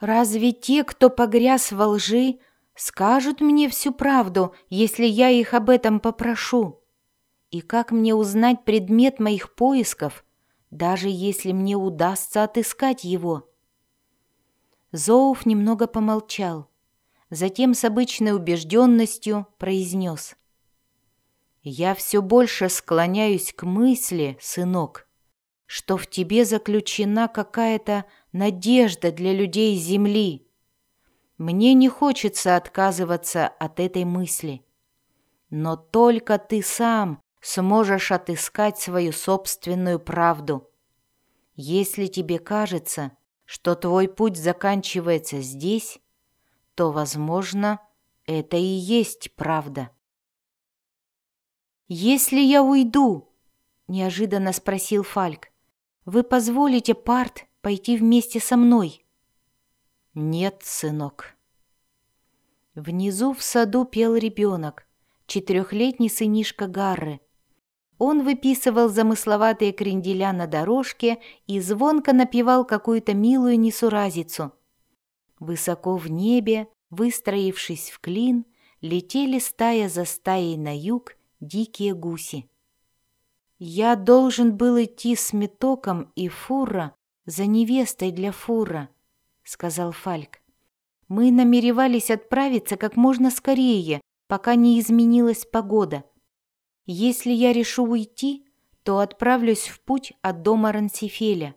Разве те, кто погряз во лжи, скажут мне всю правду, если я их об этом попрошу? И как мне узнать предмет моих поисков, даже если мне удастся отыскать его?» Зоуф немного помолчал, затем с обычной убежденностью произнес. «Я все больше склоняюсь к мысли, сынок, что в тебе заключена какая-то надежда для людей Земли. Мне не хочется отказываться от этой мысли. Но только ты сам сможешь отыскать свою собственную правду. Если тебе кажется, что твой путь заканчивается здесь, то, возможно, это и есть правда. «Если я уйду?» — неожиданно спросил Фальк. «Вы позволите Парт пойти вместе со мной?» «Нет, сынок». Внизу в саду пел ребенок, четырехлетний сынишка Гарры — он выписывал замысловатые кренделя на дорожке и звонко напевал какую-то милую несуразицу. Высоко в небе, выстроившись в клин, летели стая за стаей на юг дикие гуси. «Я должен был идти с метоком и фура за невестой для фура», — сказал Фальк. «Мы намеревались отправиться как можно скорее, пока не изменилась погода. Если я решу уйти, то отправлюсь в путь от дома Рансифеля.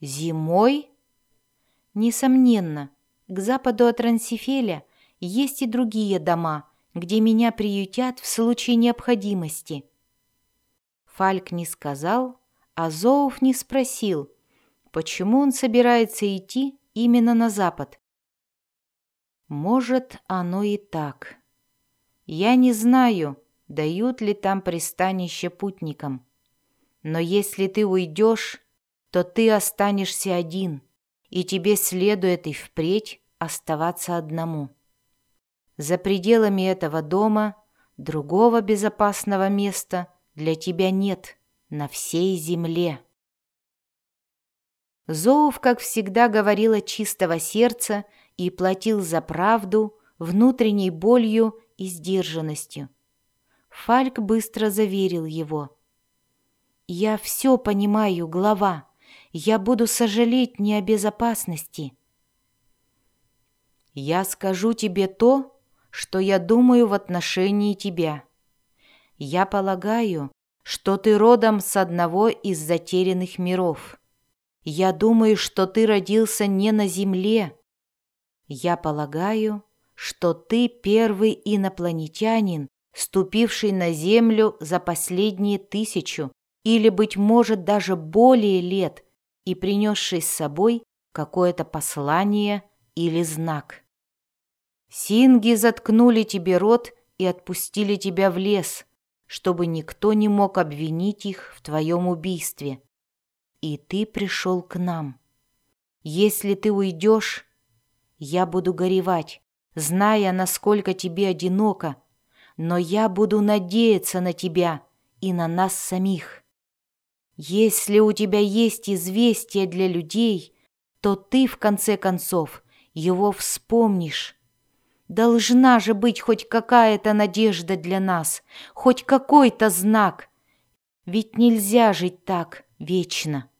Зимой? Несомненно, к западу от Рансифеля есть и другие дома, где меня приютят в случае необходимости. Фальк не сказал, а Зоуф не спросил, почему он собирается идти именно на запад. Может, оно и так. Я не знаю, дают ли там пристанище путникам. Но если ты уйдешь, то ты останешься один, и тебе следует и впредь оставаться одному. За пределами этого дома другого безопасного места для тебя нет на всей земле. Зоув, как всегда, говорил от чистого сердца и платил за правду внутренней болью и сдержанностью. Фальк быстро заверил его. «Я все понимаю, глава. Я буду сожалеть не о безопасности». «Я скажу тебе то, что я думаю в отношении тебя. Я полагаю, что ты родом с одного из затерянных миров. Я думаю, что ты родился не на земле. Я полагаю, что ты первый инопланетянин, ступивший на землю за последние тысячу или, быть может, даже более лет и принесший с собой какое-то послание или знак. Синги заткнули тебе рот и отпустили тебя в лес, чтобы никто не мог обвинить их в твоем убийстве. И ты пришел к нам. Если ты уйдешь, я буду горевать, зная, насколько тебе одиноко, но я буду надеяться на тебя и на нас самих. Если у тебя есть известие для людей, то ты, в конце концов, его вспомнишь. Должна же быть хоть какая-то надежда для нас, хоть какой-то знак. Ведь нельзя жить так вечно.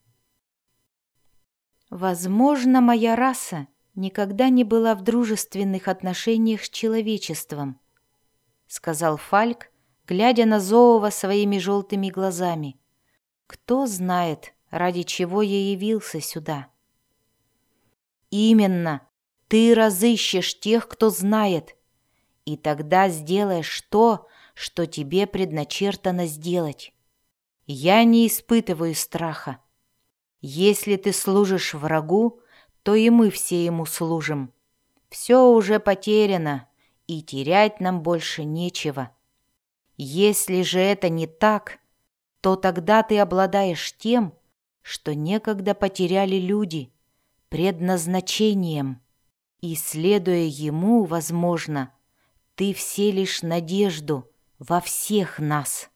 Возможно, моя раса никогда не была в дружественных отношениях с человечеством, сказал Фальк, глядя на Зоова своими желтыми глазами. Кто знает, ради чего я явился сюда? Именно, ты разыщешь тех, кто знает, и тогда сделаешь то, что тебе предначертано сделать. Я не испытываю страха. Если ты служишь врагу, то и мы все ему служим. Все уже потеряно, и терять нам больше нечего. Если же это не так, то тогда ты обладаешь тем, что некогда потеряли люди, предназначением, и, следуя ему, возможно, ты вселишь надежду во всех нас».